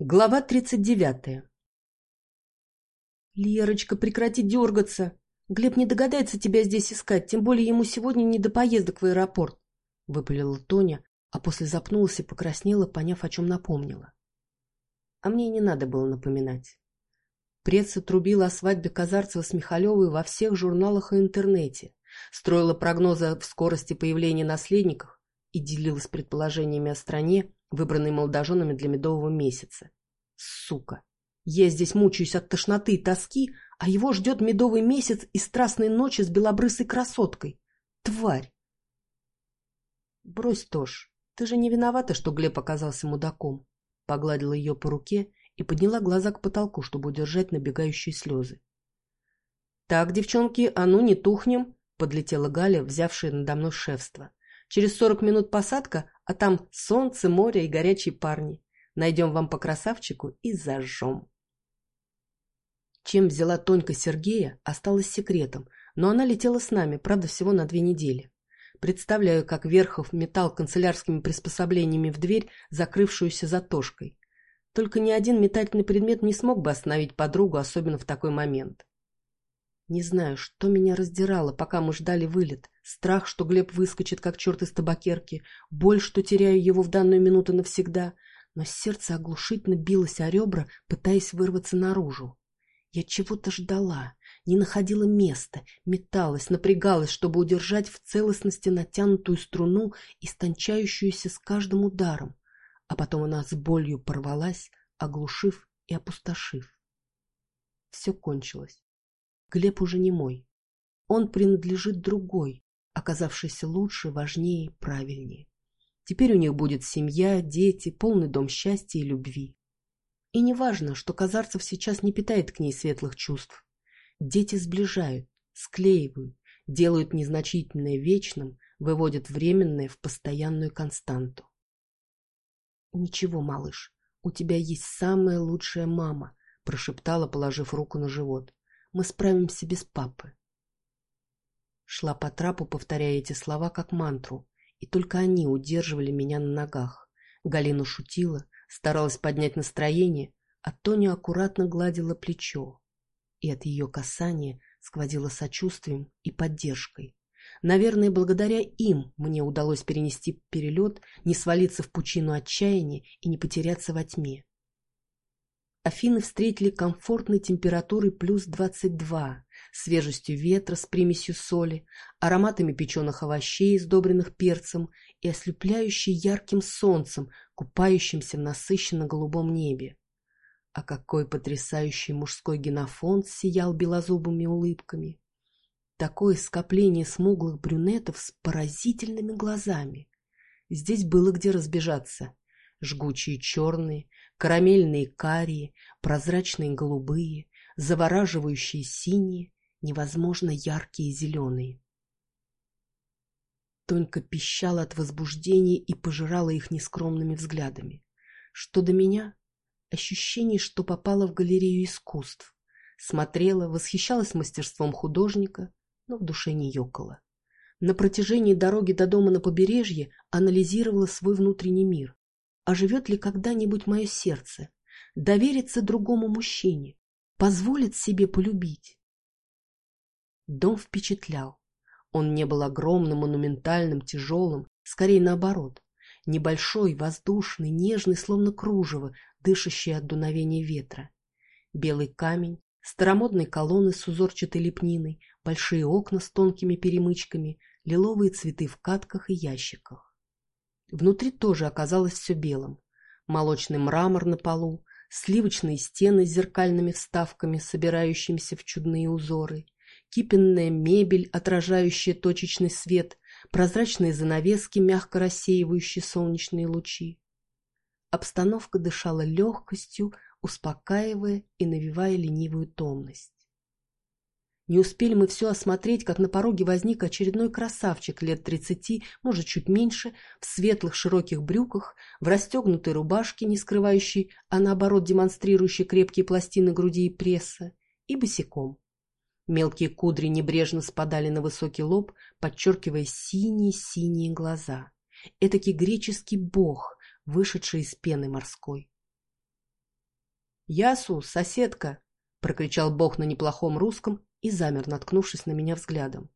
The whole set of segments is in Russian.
Глава тридцать девятая «Лерочка, прекрати дергаться! Глеб не догадается тебя здесь искать, тем более ему сегодня не до поездок в аэропорт!» — выпалила Тоня, а после запнулась и покраснела, поняв, о чем напомнила. А мне не надо было напоминать. Пресса трубила о свадьбе Казарцева с Михалевой во всех журналах и интернете, строила прогнозы в скорости появления наследников и делилась предположениями о стране, выбранной молодоженами для медового месяца. Сука! Я здесь мучаюсь от тошноты и тоски, а его ждет медовый месяц и страстные ночи с белобрысой красоткой. Тварь! Брось, Тош, ты же не виновата, что Глеб оказался мудаком. Погладила ее по руке и подняла глаза к потолку, чтобы удержать набегающие слезы. «Так, девчонки, а ну не тухнем!» — подлетела Галя, взявшая надо мной шефство. Через сорок минут посадка, а там солнце, море и горячие парни. Найдем вам по красавчику и зажжем. Чем взяла Тонька Сергея, осталось секретом, но она летела с нами, правда, всего на две недели. Представляю, как Верхов метал канцелярскими приспособлениями в дверь, закрывшуюся затошкой. Только ни один метательный предмет не смог бы остановить подругу, особенно в такой момент. Не знаю, что меня раздирало, пока мы ждали вылет. Страх, что Глеб выскочит, как черт из табакерки, боль, что теряю его в данную минуту навсегда. Но сердце оглушительно билось о ребра, пытаясь вырваться наружу. Я чего-то ждала, не находила места, металась, напрягалась, чтобы удержать в целостности натянутую струну, истончающуюся с каждым ударом. А потом она с болью порвалась, оглушив и опустошив. Все кончилось. Глеб уже не мой. Он принадлежит другой, оказавшейся лучше, важнее, правильнее. Теперь у них будет семья, дети, полный дом счастья и любви. И не важно, что Казарцев сейчас не питает к ней светлых чувств. Дети сближают, склеивают, делают незначительное вечным, выводят временное в постоянную константу. «Ничего, малыш, у тебя есть самая лучшая мама», прошептала, положив руку на живот. Мы справимся без папы. Шла по трапу, повторяя эти слова как мантру, и только они удерживали меня на ногах. Галина шутила, старалась поднять настроение, а Тоня аккуратно гладила плечо. И от ее касания сквозило сочувствием и поддержкой. Наверное, благодаря им мне удалось перенести перелет, не свалиться в пучину отчаяния и не потеряться во тьме. Афины встретили комфортной температурой плюс 22, свежестью ветра с примесью соли, ароматами печеных овощей, сдобренных перцем и ослепляющей ярким солнцем, купающимся в насыщенно-голубом небе. А какой потрясающий мужской генофонд сиял белозубыми улыбками! Такое скопление смуглых брюнетов с поразительными глазами! Здесь было где разбежаться. Жгучие черные, карамельные карие, прозрачные голубые, завораживающие синие, невозможно яркие зеленые. Тонька пищала от возбуждения и пожирала их нескромными взглядами. Что до меня? Ощущение, что попала в галерею искусств. Смотрела, восхищалась мастерством художника, но в душе не ёкала. На протяжении дороги до дома на побережье анализировала свой внутренний мир оживет ли когда-нибудь мое сердце, доверится другому мужчине, позволит себе полюбить. Дом впечатлял. Он не был огромным, монументальным, тяжелым, скорее наоборот. Небольшой, воздушный, нежный, словно кружево, дышащий от дуновения ветра. Белый камень, старомодные колонны с узорчатой лепниной, большие окна с тонкими перемычками, лиловые цветы в катках и ящиках. Внутри тоже оказалось все белым. Молочный мрамор на полу, сливочные стены с зеркальными вставками, собирающимися в чудные узоры, кипенная мебель, отражающая точечный свет, прозрачные занавески, мягко рассеивающие солнечные лучи. Обстановка дышала легкостью, успокаивая и навевая ленивую томность. Не успели мы все осмотреть, как на пороге возник очередной красавчик лет тридцати, может, чуть меньше, в светлых широких брюках, в расстегнутой рубашке, не скрывающей, а наоборот демонстрирующей крепкие пластины груди и пресса, и босиком. Мелкие кудри небрежно спадали на высокий лоб, подчеркивая синие-синие глаза. Этакий греческий бог, вышедший из пены морской. «Ясу, соседка!» — прокричал Бог на неплохом русском и замер, наткнувшись на меня взглядом.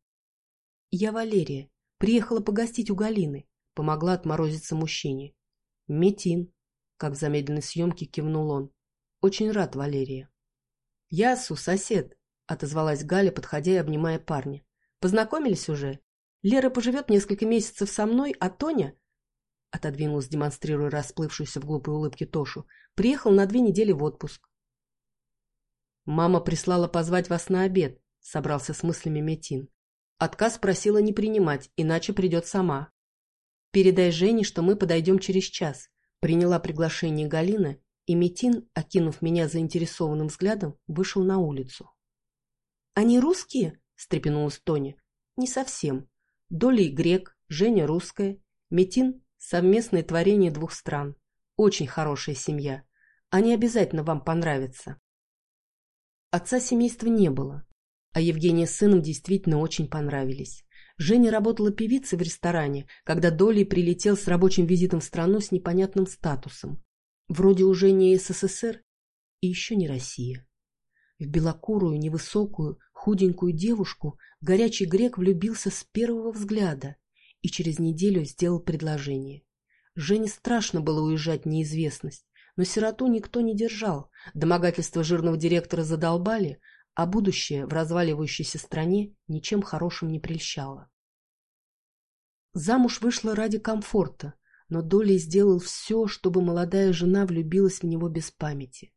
«Я Валерия. Приехала погостить у Галины», — помогла отморозиться мужчине. «Метин», — как в замедленной съемке кивнул он. «Очень рад, Валерия». «Ясу, сосед», — отозвалась Галя, подходя и обнимая парня. «Познакомились уже? Лера поживет несколько месяцев со мной, а Тоня отодвинулась, демонстрируя расплывшуюся в глупой улыбке Тошу, приехал на две недели в отпуск. «Мама прислала позвать вас на обед», — собрался с мыслями Метин. Отказ просила не принимать, иначе придет сама. «Передай Жене, что мы подойдем через час», — приняла приглашение Галина, и Метин, окинув меня заинтересованным взглядом, вышел на улицу. «Они русские?» — встрепенулась Тоня. «Не совсем. Долей грек, Женя русская, Метин Совместное творение двух стран. Очень хорошая семья. Они обязательно вам понравятся. Отца семейства не было, а Евгения с сыном действительно очень понравились. Женя работала певицей в ресторане, когда Долли прилетел с рабочим визитом в страну с непонятным статусом. Вроде уже не СССР и еще не Россия. В белокурую, невысокую, худенькую девушку горячий грек влюбился с первого взгляда и через неделю сделал предложение. Жене страшно было уезжать в неизвестность, но сироту никто не держал, домогательства жирного директора задолбали, а будущее в разваливающейся стране ничем хорошим не прельщало. Замуж вышла ради комфорта, но Долей сделал все, чтобы молодая жена влюбилась в него без памяти.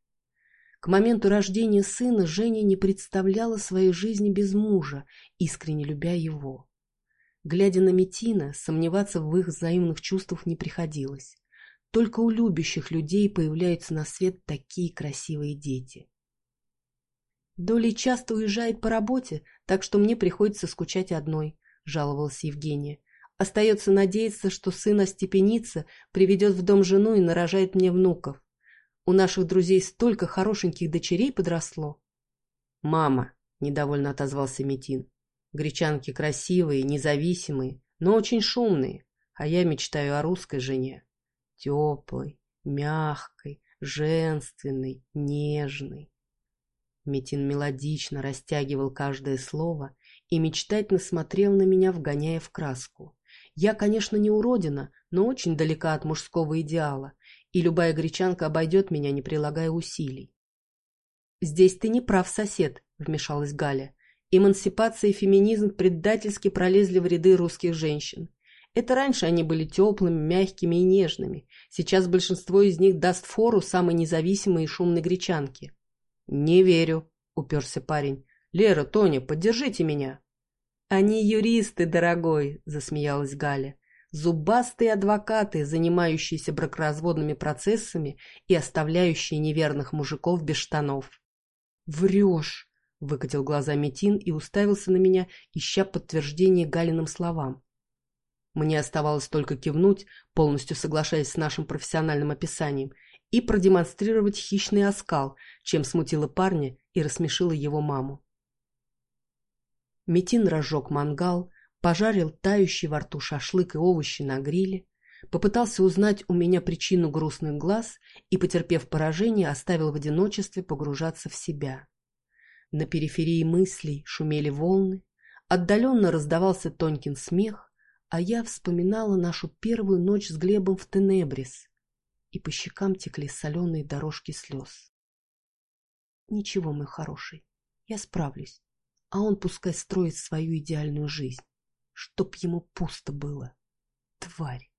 К моменту рождения сына Женя не представляла своей жизни без мужа, искренне любя его. Глядя на Метина, сомневаться в их взаимных чувствах не приходилось. Только у любящих людей появляются на свет такие красивые дети. Доли часто уезжает по работе, так что мне приходится скучать одной, жаловалась Евгения. Остается надеяться, что сын остепенится, приведет в дом жену и нарожает мне внуков. У наших друзей столько хорошеньких дочерей подросло. «Мама», — недовольно отозвался Метин, Гречанки красивые, независимые, но очень шумные, а я мечтаю о русской жене. Теплой, мягкой, женственной, нежной. Метин мелодично растягивал каждое слово и мечтательно смотрел на меня, вгоняя в краску. Я, конечно, не уродина, но очень далека от мужского идеала, и любая гречанка обойдет меня, не прилагая усилий. «Здесь ты не прав, сосед», — вмешалась Галя. Эмансипация и феминизм предательски пролезли в ряды русских женщин. Это раньше они были теплыми, мягкими и нежными. Сейчас большинство из них даст фору самой независимой и шумной гречанке. «Не верю», — уперся парень. «Лера, Тоня, поддержите меня». «Они юристы, дорогой», — засмеялась Галя. «Зубастые адвокаты, занимающиеся бракоразводными процессами и оставляющие неверных мужиков без штанов». «Врешь», Выкатил глаза Метин и уставился на меня, ища подтверждение Галиным словам. Мне оставалось только кивнуть, полностью соглашаясь с нашим профессиональным описанием, и продемонстрировать хищный оскал, чем смутила парня и рассмешила его маму. Метин разжег мангал, пожарил тающий во рту шашлык и овощи на гриле, попытался узнать у меня причину грустных глаз и, потерпев поражение, оставил в одиночестве погружаться в себя. На периферии мыслей шумели волны, отдаленно раздавался Тонькин смех, а я вспоминала нашу первую ночь с Глебом в Тенебрис, и по щекам текли соленые дорожки слез. Ничего, мой хороший, я справлюсь, а он пускай строит свою идеальную жизнь, чтоб ему пусто было. Тварь!